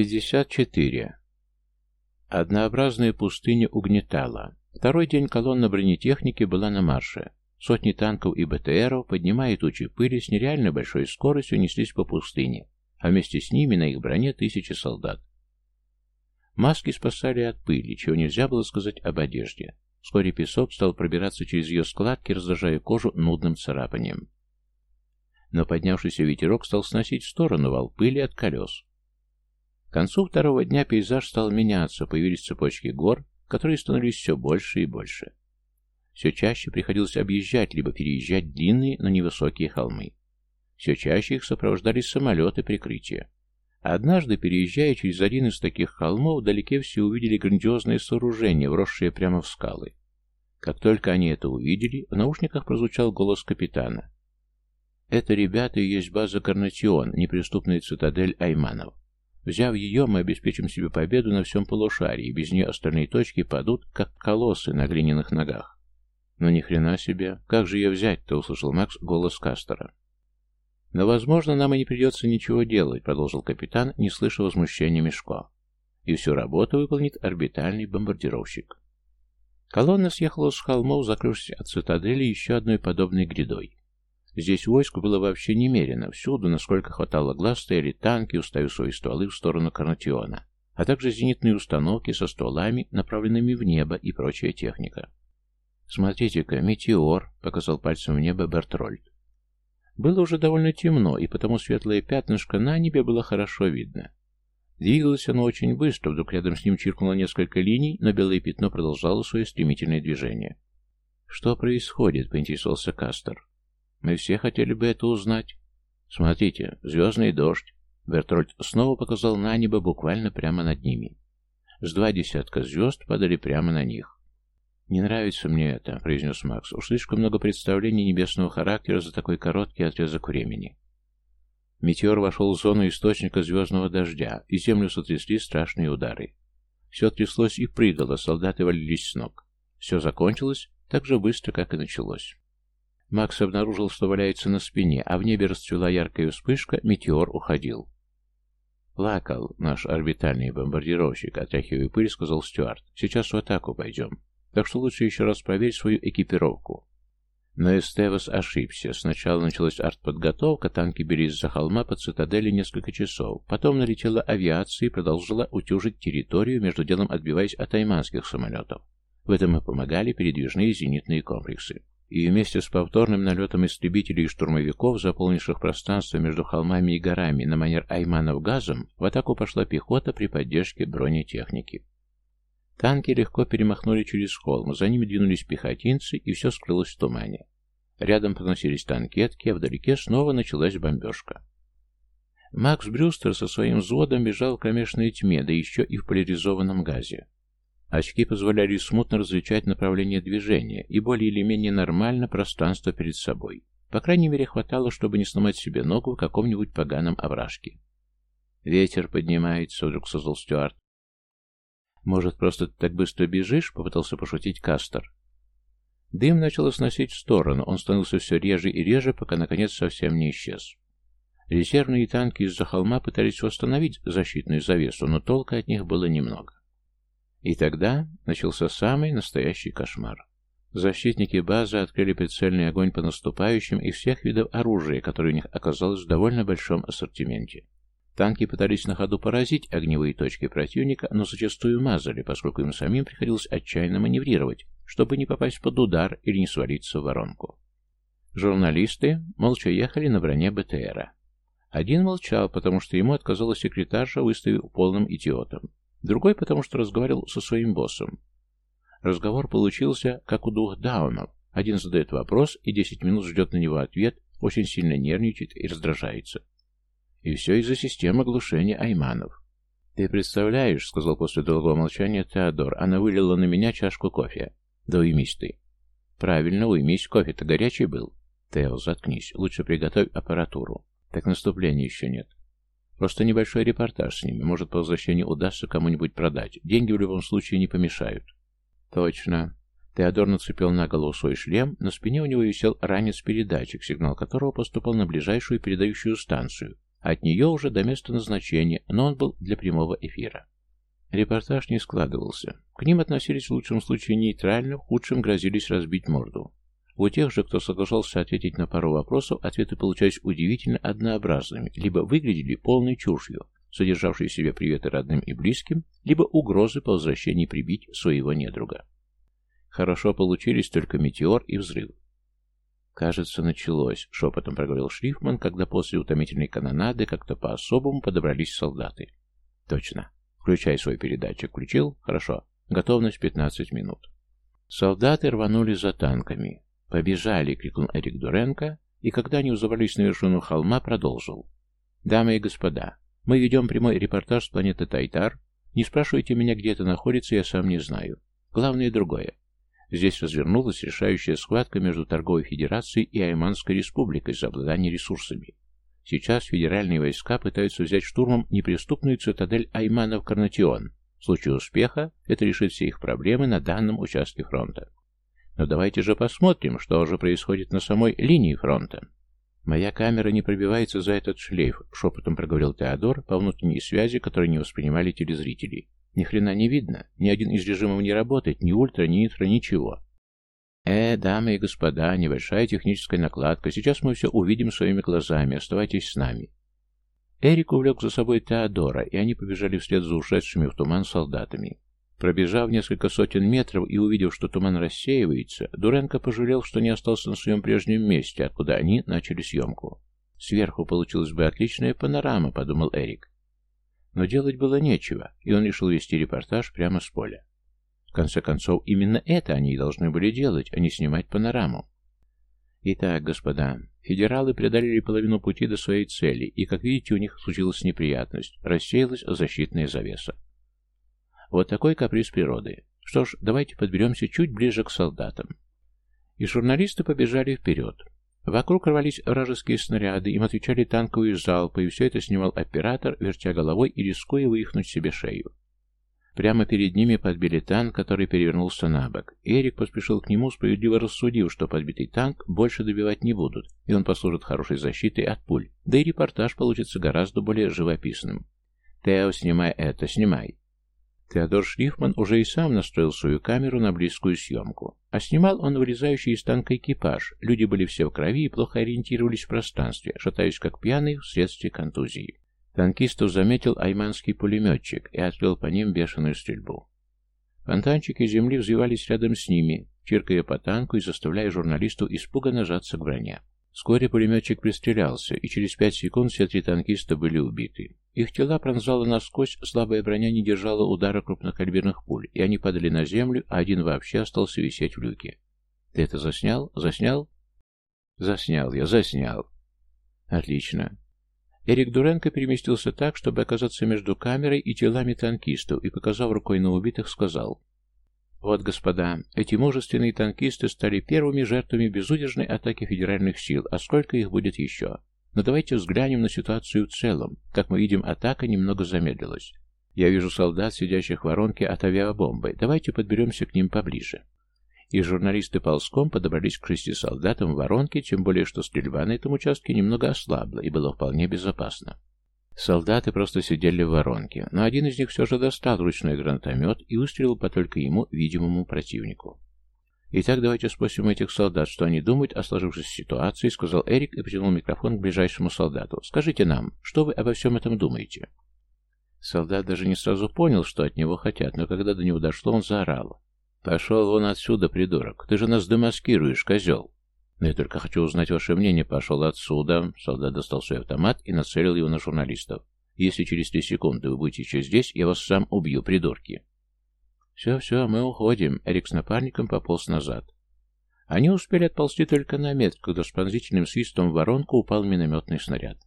54. Однообразная пустыня угнетала. Второй день колонна бронетехники была на марше. Сотни танков и БТРов, поднимая тучи пыли, с нереально большой скоростью неслись по пустыне, а вместе с ними на их броне тысячи солдат. Маски спасали от пыли, чего нельзя было сказать об одежде. Вскоре песок стал пробираться через ее складки, раздражая кожу нудным царапанием. Но поднявшийся ветерок стал сносить в сторону вал пыли от колес. К концу второго дня пейзаж стал меняться, появились цепочки гор, которые становились все больше и больше. Все чаще приходилось объезжать, либо переезжать длинные, но невысокие холмы. Все чаще их сопровождали самолеты прикрытия. Однажды, переезжая через один из таких холмов, вдалеке все увидели грандиозное сооружение, вросшее прямо в скалы. Как только они это увидели, в наушниках прозвучал голос капитана. «Это, ребята, и есть база Карнатион, неприступная цитадель Айманов. Взяв ее, мы обеспечим себе победу на всем полушарии, и без нее остальные точки падут, как колоссы на глиняных ногах. Но ни хрена себе, как же ее взять-то, услышал Макс голос Кастера. Но, возможно, нам и не придется ничего делать, продолжил капитан, не слыша возмущения Мешко. И всю работу выполнит орбитальный бомбардировщик. Колонна съехала с холмов, закрывшись от цитадели еще одной подобной грядой. Здесь войск было вообще немерено. Всюду, насколько хватало глаз, стояли танки, уставив свои стволы в сторону Карнатиона, а также зенитные установки со стволами, направленными в небо и прочая техника. «Смотрите-ка, метеор!» — показал пальцем в небо Бертрольд. Было уже довольно темно, и потому светлое пятнышко на небе было хорошо видно. Двигалось оно очень быстро, вдруг рядом с ним чиркнуло несколько линий, но белое пятно продолжало свое стремительное движение. «Что происходит?» — поинтересовался Кастер. Мы все хотели бы это узнать. Смотрите, звездный дождь. Бертрольд снова показал на небо буквально прямо над ними. С два десятка звезд падали прямо на них. «Не нравится мне это», — произнес Макс. «Уж слишком много представлений небесного характера за такой короткий отрезок времени». Метеор вошел в зону источника звездного дождя, и землю сотрясли страшные удары. Все тряслось и прыгало, солдаты валились с ног. Все закончилось так же быстро, как и началось. Макс обнаружил, что валяется на спине, а в небе расцвела яркая вспышка, метеор уходил. «Плакал наш орбитальный бомбардировщик», — отряхивая пыль, сказал Стюарт. «Сейчас в атаку пойдем. Так что лучше еще раз проверь свою экипировку». Но Эстевас ошибся. Сначала началась артподготовка, танки били из-за холма под цитадели несколько часов. Потом налетела авиация и продолжила утюжить территорию, между делом отбиваясь от айманских самолетов. В этом и помогали передвижные зенитные комплексы и вместе с повторным налетом истребителей и штурмовиков, заполнивших пространство между холмами и горами на манер Айманов газом, в атаку пошла пехота при поддержке бронетехники. Танки легко перемахнули через холм, за ними двинулись пехотинцы, и все скрылось в тумане. Рядом проносились танкетки, а вдалеке снова началась бомбежка. Макс Брюстер со своим взводом бежал в кромешной тьме, да еще и в поляризованном газе. Очки позволяли смутно различать направление движения и более или менее нормально пространство перед собой. По крайней мере, хватало, чтобы не сломать себе ногу в каком-нибудь поганом овражке. «Ветер поднимается», — вдруг создал Стюарт. «Может, просто ты так быстро бежишь?» — попытался пошутить Кастер. Дым начал сносить в сторону, он становился все реже и реже, пока, наконец, совсем не исчез. Резервные танки из-за холма пытались восстановить защитную завесу, но толка от них было немного. И тогда начался самый настоящий кошмар. Защитники базы открыли прицельный огонь по наступающим из всех видов оружия, которое у них оказалось в довольно большом ассортименте. Танки пытались на ходу поразить огневые точки противника, но зачастую мазали, поскольку им самим приходилось отчаянно маневрировать, чтобы не попасть под удар или не свалиться в воронку. Журналисты молча ехали на броне БТРа. Один молчал, потому что ему отказала секретарша, выставив полным идиотом. Другой, потому что разговаривал со своим боссом. Разговор получился, как у двух даунов. Один задает вопрос и 10 минут ждет на него ответ, очень сильно нервничает и раздражается. И все из-за системы глушения айманов. «Ты представляешь», — сказал после долгого молчания Теодор, — «она вылила на меня чашку кофе». «Да уймись ты». «Правильно, уймись, кофе-то горячий был». «Тео, заткнись, лучше приготовь аппаратуру». «Так наступления еще нет». Просто небольшой репортаж с ними. Может, по возвращению удастся кому-нибудь продать. Деньги в любом случае не помешают. Точно. Теодор нацепил на голову свой шлем, на спине у него висел ранец-передатчик, сигнал которого поступал на ближайшую передающую станцию, От нее уже до места назначения, но он был для прямого эфира. Репортаж не складывался. К ним относились в лучшем случае нейтрально, в худшем грозились разбить морду. У тех же, кто соглашался ответить на пару вопросов, ответы получались удивительно однообразными, либо выглядели полной чушью, содержавшей в себе приветы родным и близким, либо угрозы по возвращении прибить своего недруга. Хорошо получились только метеор и взрыв. «Кажется, началось», — шепотом проговорил Шлифман, когда после утомительной канонады как-то по-особому подобрались солдаты. «Точно. Включай свой передатчик. Включил? Хорошо. Готовность 15 минут». Солдаты рванули за танками. «Побежали!» — крикнул Эрик Дуренко, и когда они взобрались на вершину холма, продолжил. «Дамы и господа, мы ведем прямой репортаж с планеты Тайтар. Не спрашивайте меня, где это находится, я сам не знаю. Главное другое. Здесь развернулась решающая схватка между Торговой Федерацией и Айманской Республикой за обладание ресурсами. Сейчас федеральные войска пытаются взять штурмом неприступную цитадель Айманов Карнатион. В случае успеха это решит все их проблемы на данном участке фронта. Но давайте же посмотрим, что же происходит на самой линии фронта. «Моя камера не пробивается за этот шлейф», — шепотом проговорил Теодор по внутренней связи, которые не воспринимали телезрители. Ни хрена не видно. Ни один из режимов не работает, ни ультра, ни нитро, ничего. Э, дамы и господа, небольшая техническая накладка. Сейчас мы все увидим своими глазами. Оставайтесь с нами. Эрик увлек за собой Теодора, и они побежали вслед за ушедшими в туман солдатами. Пробежав несколько сотен метров и увидев, что туман рассеивается, Дуренко пожалел, что не остался на своем прежнем месте, откуда они начали съемку. «Сверху получилась бы отличная панорама», — подумал Эрик. Но делать было нечего, и он решил вести репортаж прямо с поля. В конце концов, именно это они и должны были делать, а не снимать панораму. Итак, господа, федералы преодолели половину пути до своей цели, и, как видите, у них случилась неприятность, рассеялась защитная завеса. Вот такой каприз природы. Что ж, давайте подберемся чуть ближе к солдатам. И журналисты побежали вперед. Вокруг рвались вражеские снаряды, им отвечали танковые залпы, и все это снимал оператор, вертя головой и рискуя вывихнуть себе шею. Прямо перед ними подбили танк, который перевернулся на бок. Эрик поспешил к нему, справедливо рассудив, что подбитый танк больше добивать не будут, и он послужит хорошей защитой от пуль, да и репортаж получится гораздо более живописным. «Тео, снимай это, снимай!» Теодор Шлифман уже и сам настроил свою камеру на близкую съемку. А снимал он вылезающий из танка экипаж. Люди были все в крови и плохо ориентировались в пространстве, шатаясь как пьяные вследствие контузии. Танкистов заметил айманский пулеметчик и открыл по ним бешеную стрельбу. Фонтанчики земли взвивались рядом с ними, чиркая по танку и заставляя журналисту испуганно жаться к броне. Вскоре пулеметчик пристрелялся, и через пять секунд все три танкиста были убиты. Их тела пронзала насквозь, слабая броня не держала удара крупнокалиберных пуль, и они падали на землю, а один вообще остался висеть в люке. «Ты это заснял? Заснял?» «Заснял я, заснял». «Отлично». Эрик Дуренко переместился так, чтобы оказаться между камерой и телами танкистов, и, показав рукой на убитых, сказал вот, господа, эти мужественные танкисты стали первыми жертвами безудержной атаки федеральных сил, а сколько их будет еще? Но давайте взглянем на ситуацию в целом. Как мы видим, атака немного замедлилась. Я вижу солдат, сидящих в воронке от авиабомбы. Давайте подберемся к ним поближе. И журналисты ползком подобрались к шести солдатам в воронке, тем более, что стрельба на этом участке немного ослабла и было вполне безопасно. Солдаты просто сидели в воронке, но один из них все же достал ручной гранатомет и выстрелил по только ему видимому противнику. «Итак, давайте спросим этих солдат, что они думают о сложившейся ситуации», — сказал Эрик и потянул микрофон к ближайшему солдату. «Скажите нам, что вы обо всем этом думаете?» Солдат даже не сразу понял, что от него хотят, но когда до него дошло, он заорал. «Пошел вон отсюда, придурок! Ты же нас демаскируешь, козел!» «Но я только хочу узнать ваше мнение. Пошел отсюда». Солдат достал свой автомат и нацелил его на журналистов. «Если через три секунды вы будете еще здесь, я вас сам убью, придурки». «Все-все, мы уходим». Эрик с напарником пополз назад. Они успели отползти только на метр, когда с пронзительным свистом в воронку упал минометный снаряд.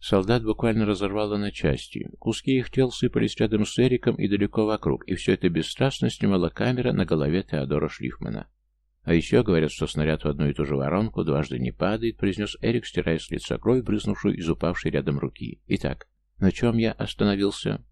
Солдат буквально разорвало на части. Куски их тел сыпались рядом с Эриком и далеко вокруг, и все это бесстрастно снимала камера на голове Теодора Шлифмана. А еще говорят, что снаряд в одну и ту же воронку дважды не падает, произнес Эрик, стирая с лица кровь, брызнувшую из упавшей рядом руки. Итак, на чем я остановился?